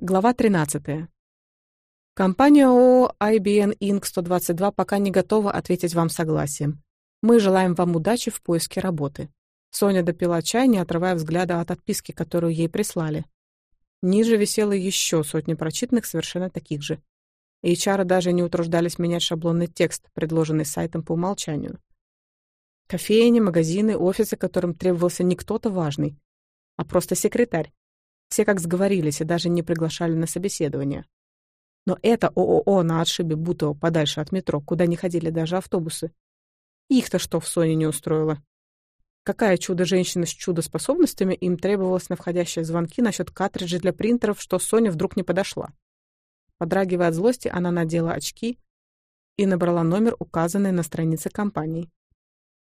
Глава 13. Компания ООО IBN Inc. 122 пока не готова ответить вам согласием. Мы желаем вам удачи в поиске работы. Соня допила чай, не отрывая взгляда от отписки, которую ей прислали. Ниже висело еще сотни прочитанных совершенно таких же. HR даже не утруждались менять шаблонный текст, предложенный сайтом по умолчанию. Кофейни, магазины, офисы, которым требовался не кто-то важный, а просто секретарь, все как сговорились и даже не приглашали на собеседование. Но это ООО на отшибе Бутова подальше от метро, куда не ходили даже автобусы. Их-то что в Соне не устроило? Какая чудо-женщина с чудо-способностями им требовалось на входящие звонки насчет картриджей для принтеров, что Соня вдруг не подошла? Подрагивая от злости, она надела очки и набрала номер, указанный на странице компании.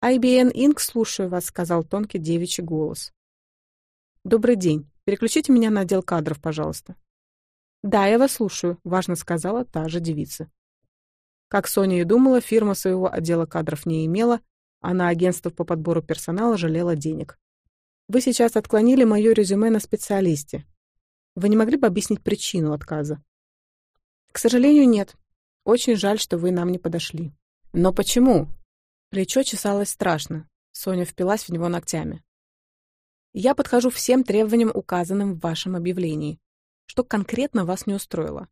«IBN Inc. слушаю вас», — сказал тонкий девичий голос. «Добрый день. Переключите меня на отдел кадров, пожалуйста». «Да, я вас слушаю», — важно сказала та же девица. Как Соня и думала, фирма своего отдела кадров не имела, а на агентство по подбору персонала жалела денег. «Вы сейчас отклонили мое резюме на специалисте. Вы не могли бы объяснить причину отказа?» «К сожалению, нет. Очень жаль, что вы нам не подошли». «Но почему?» Плечо чесалось страшно. Соня впилась в него ногтями. Я подхожу всем требованиям, указанным в вашем объявлении. Что конкретно вас не устроило?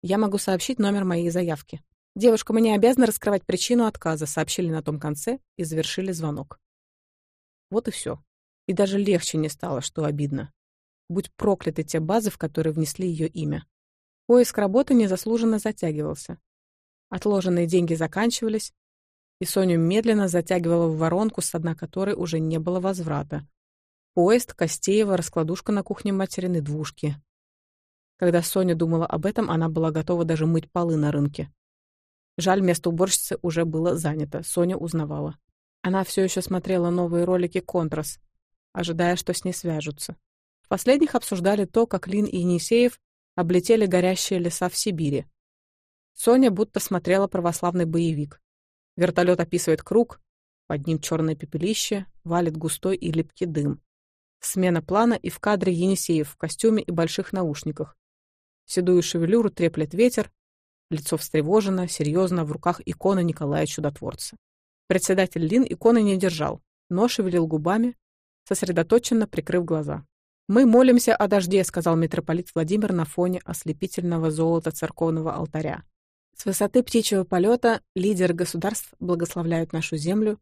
Я могу сообщить номер моей заявки. Девушка, мне не обязаны раскрывать причину отказа, сообщили на том конце и завершили звонок. Вот и все. И даже легче не стало, что обидно. Будь прокляты те базы, в которые внесли ее имя. Поиск работы незаслуженно затягивался. Отложенные деньги заканчивались, и Соню медленно затягивала в воронку, с дна которой уже не было возврата, Поезд, Костеева, раскладушка на кухне материны двушки. Когда Соня думала об этом, она была готова даже мыть полы на рынке. Жаль, место уборщицы уже было занято, Соня узнавала. Она все еще смотрела новые ролики «Контрас», ожидая, что с ней свяжутся. В последних обсуждали то, как Лин и Енисеев облетели горящие леса в Сибири. Соня будто смотрела православный боевик. Вертолет описывает круг, под ним черное пепелище, валит густой и липкий дым. Смена плана и в кадре Енисеев в костюме и больших наушниках. Седую шевелюру треплет ветер, лицо встревожено, серьезно, в руках икона Николая Чудотворца. Председатель Лин иконы не держал, но шевелил губами, сосредоточенно прикрыв глаза. «Мы молимся о дожде», — сказал митрополит Владимир на фоне ослепительного золота церковного алтаря. С высоты птичьего полета лидер государств благословляют нашу землю,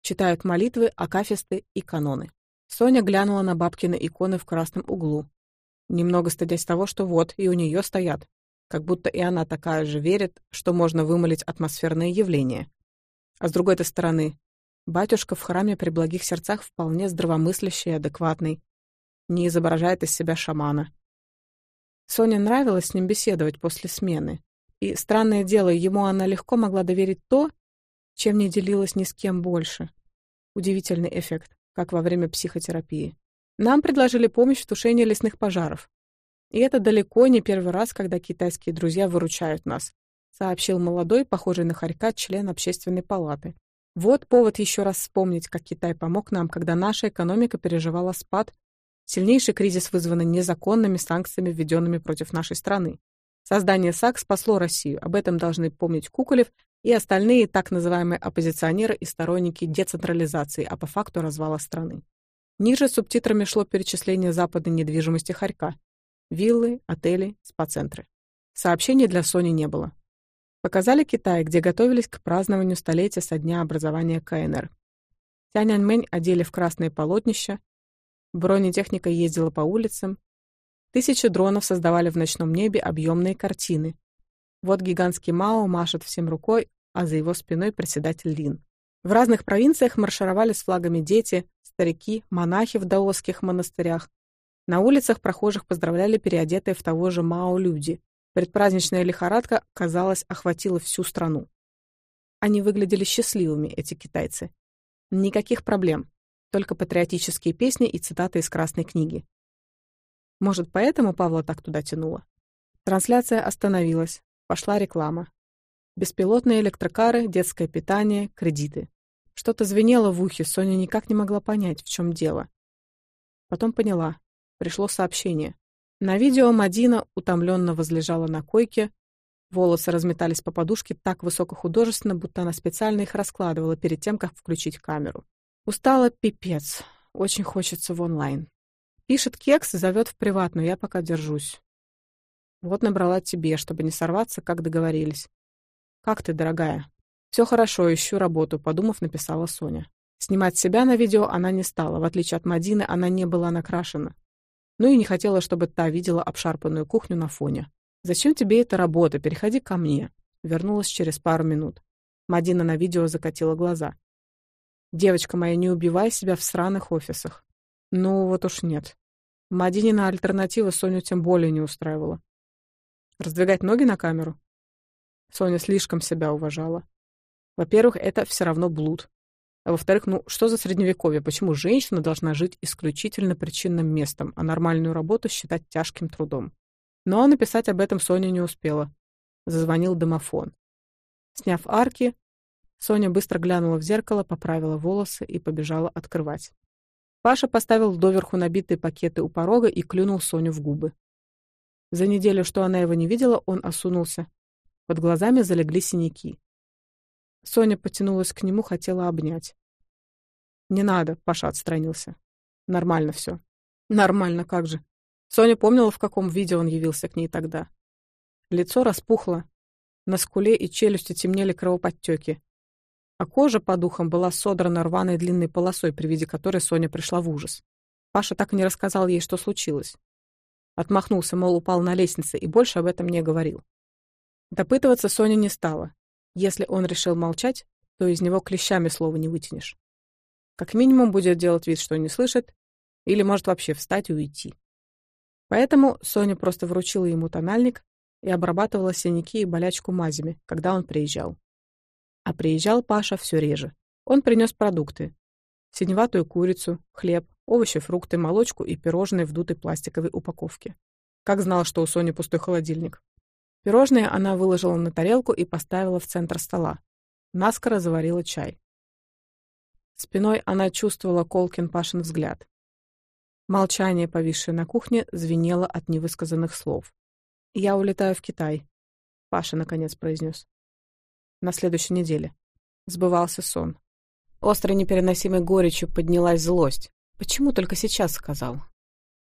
читают молитвы, акафисты и каноны. Соня глянула на бабкины иконы в красном углу. Немного стыдясь того, что вот, и у нее стоят. Как будто и она такая же верит, что можно вымолить атмосферные явления. А с другой-то стороны, батюшка в храме при благих сердцах вполне здравомыслящий и адекватный. Не изображает из себя шамана. Соне нравилось с ним беседовать после смены. И, странное дело, ему она легко могла доверить то, чем не делилась ни с кем больше. Удивительный эффект как во время психотерапии. Нам предложили помощь в тушении лесных пожаров. И это далеко не первый раз, когда китайские друзья выручают нас, сообщил молодой, похожий на хорька, член общественной палаты. Вот повод еще раз вспомнить, как Китай помог нам, когда наша экономика переживала спад. Сильнейший кризис вызванный незаконными санкциями, введенными против нашей страны. Создание САК спасло Россию, об этом должны помнить Куколев и остальные так называемые оппозиционеры и сторонники децентрализации, а по факту развала страны. Ниже субтитрами шло перечисление западной недвижимости Харька. Виллы, отели, спа-центры. Сообщений для Сони не было. Показали Китай, где готовились к празднованию столетия со дня образования КНР. Тяньаньмэнь одели в красные полотнища, бронетехника ездила по улицам, тысячи дронов создавали в ночном небе объемные картины. Вот гигантский Мао машет всем рукой, а за его спиной председатель Лин. В разных провинциях маршировали с флагами дети, старики, монахи в даосских монастырях. На улицах прохожих поздравляли переодетые в того же Мао люди. Предпраздничная лихорадка, казалось, охватила всю страну. Они выглядели счастливыми, эти китайцы. Никаких проблем, только патриотические песни и цитаты из Красной книги. Может, поэтому Павла так туда тянуло? Трансляция остановилась, пошла реклама беспилотные электрокары, детское питание, кредиты. Что-то звенело в ухе, Соня никак не могла понять, в чем дело. Потом поняла. Пришло сообщение. На видео Мадина утомленно возлежала на койке, волосы разметались по подушке так высокохудожественно, будто она специально их раскладывала перед тем, как включить камеру. Устала пипец, очень хочется в онлайн. Пишет кекс, зовет в приватную, я пока держусь. Вот набрала тебе, чтобы не сорваться, как договорились. «Как ты, дорогая?» «Все хорошо, ищу работу», — подумав, написала Соня. Снимать себя на видео она не стала. В отличие от Мадины, она не была накрашена. Ну и не хотела, чтобы та видела обшарпанную кухню на фоне. «Зачем тебе эта работа? Переходи ко мне». Вернулась через пару минут. Мадина на видео закатила глаза. «Девочка моя, не убивай себя в сраных офисах». «Ну вот уж нет». Мадинина альтернатива Соню тем более не устраивала. «Раздвигать ноги на камеру?» Соня слишком себя уважала. Во-первых, это все равно блуд. А во-вторых, ну что за средневековье? Почему женщина должна жить исключительно причинным местом, а нормальную работу считать тяжким трудом? Но написать об этом Соня не успела. Зазвонил домофон. Сняв арки, Соня быстро глянула в зеркало, поправила волосы и побежала открывать. Паша поставил доверху набитые пакеты у порога и клюнул Соню в губы. За неделю, что она его не видела, он осунулся. Под глазами залегли синяки. Соня потянулась к нему, хотела обнять. «Не надо», — Паша отстранился. «Нормально все». «Нормально, как же». Соня помнила, в каком виде он явился к ней тогда. Лицо распухло. На скуле и челюсти темнели кровоподтеки. А кожа по духам была содрана рваной длинной полосой, при виде которой Соня пришла в ужас. Паша так и не рассказал ей, что случилось. Отмахнулся, мол, упал на лестнице и больше об этом не говорил. Допытываться Соня не стала. Если он решил молчать, то из него клещами слова не вытянешь. Как минимум будет делать вид, что не слышит, или может вообще встать и уйти. Поэтому Соня просто вручила ему тональник и обрабатывала синяки и болячку мазями, когда он приезжал. А приезжал Паша все реже. Он принес продукты. Синеватую курицу, хлеб, овощи, фрукты, молочку и пирожные в дутой пластиковой упаковке. Как знал, что у Сони пустой холодильник. Пирожные она выложила на тарелку и поставила в центр стола. Наскоро заварила чай. Спиной она чувствовала Колкин Пашин взгляд. Молчание, повисшее на кухне, звенело от невысказанных слов. «Я улетаю в Китай», — Паша наконец произнес. «На следующей неделе». Сбывался сон. Острой непереносимой горечью поднялась злость. «Почему только сейчас сказал?»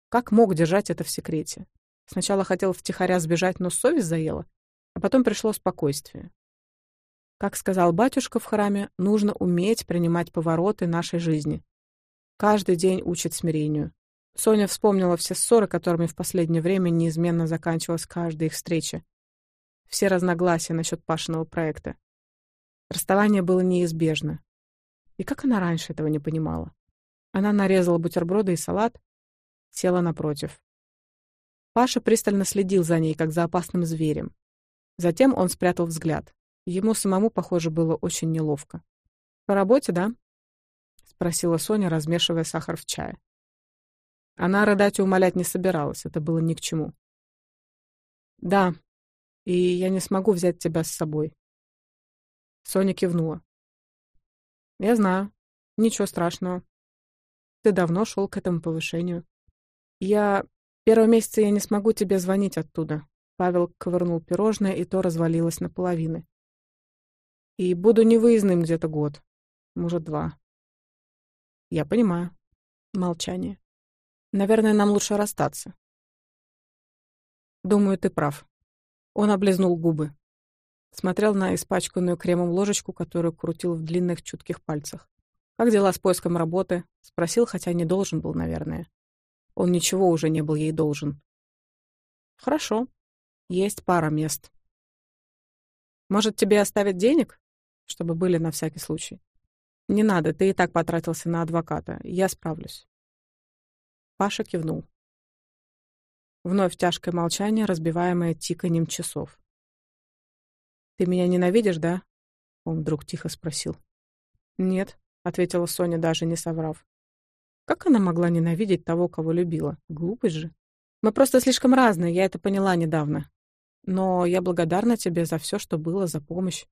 Как мог держать это в секрете? Сначала хотела втихаря сбежать, но совесть заела, а потом пришло спокойствие. Как сказал батюшка в храме, нужно уметь принимать повороты нашей жизни. Каждый день учит смирению. Соня вспомнила все ссоры, которыми в последнее время неизменно заканчивалась каждая их встреча. Все разногласия насчет Пашиного проекта. Расставание было неизбежно. И как она раньше этого не понимала? Она нарезала бутерброды и салат, села напротив. Паша пристально следил за ней, как за опасным зверем. Затем он спрятал взгляд. Ему самому, похоже, было очень неловко. «По работе, да?» — спросила Соня, размешивая сахар в чае. Она рыдать и умолять не собиралась, это было ни к чему. «Да, и я не смогу взять тебя с собой». Соня кивнула. «Я знаю. Ничего страшного. Ты давно шел к этому повышению. Я первый месяц я не смогу тебе звонить оттуда». Павел ковырнул пирожное, и то развалилось наполовины. «И буду невыездным где-то год. Может, два». «Я понимаю». Молчание. «Наверное, нам лучше расстаться». «Думаю, ты прав». Он облизнул губы. Смотрел на испачканную кремом ложечку, которую крутил в длинных чутких пальцах. «Как дела с поиском работы?» — спросил, хотя не должен был, наверное. Он ничего уже не был ей должен. Хорошо. Есть пара мест. Может, тебе оставить денег? Чтобы были на всякий случай. Не надо, ты и так потратился на адвоката. Я справлюсь. Паша кивнул. Вновь тяжкое молчание, разбиваемое тиканьем часов. «Ты меня ненавидишь, да?» Он вдруг тихо спросил. «Нет», — ответила Соня, даже не соврав. Как она могла ненавидеть того, кого любила? Глупый же. Мы просто слишком разные, я это поняла недавно. Но я благодарна тебе за все, что было, за помощь.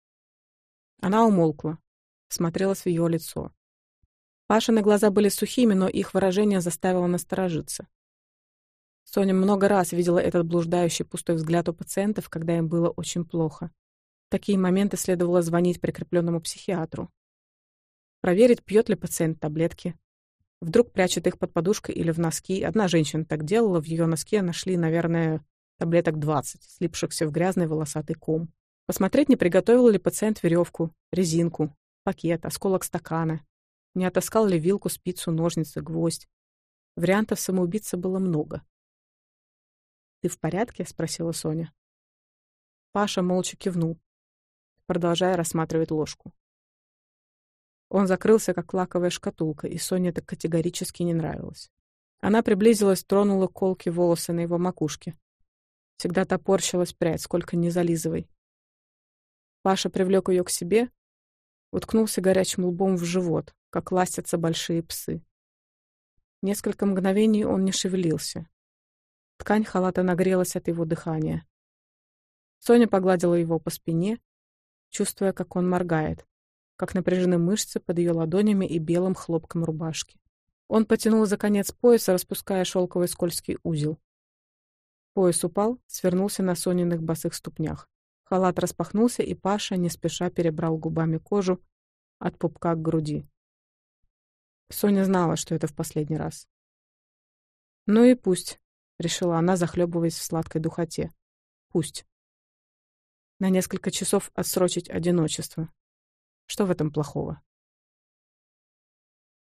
Она умолкла, смотрела в ее лицо. Пашины глаза были сухими, но их выражение заставило насторожиться. Соня много раз видела этот блуждающий пустой взгляд у пациентов, когда им было очень плохо. В такие моменты следовало звонить прикрепленному психиатру. Проверить, пьет ли пациент таблетки, Вдруг прячет их под подушкой или в носки. Одна женщина так делала, в ее носке нашли, наверное, таблеток 20, слипшихся в грязный волосатый ком. Посмотреть, не приготовил ли пациент веревку, резинку, пакет, осколок стакана, не отыскал ли вилку, спицу, ножницы, гвоздь. Вариантов самоубийца было много. «Ты в порядке?» — спросила Соня. Паша молча кивнул, продолжая рассматривать ложку. Он закрылся, как лаковая шкатулка, и Соне это категорически не нравилось. Она приблизилась, тронула колки волосы на его макушке. Всегда топорщилась прядь, сколько не зализывай. Паша привлек ее к себе, уткнулся горячим лбом в живот, как ластятся большие псы. Несколько мгновений он не шевелился. Ткань халата нагрелась от его дыхания. Соня погладила его по спине, чувствуя, как он моргает как напряжены мышцы под ее ладонями и белым хлопком рубашки. Он потянул за конец пояса, распуская шелковый скользкий узел. Пояс упал, свернулся на соненных босых ступнях. Халат распахнулся, и Паша не спеша перебрал губами кожу от пупка к груди. Соня знала, что это в последний раз. «Ну и пусть», — решила она, захлебываясь в сладкой духоте. «Пусть». На несколько часов отсрочить одиночество, что в этом плохого?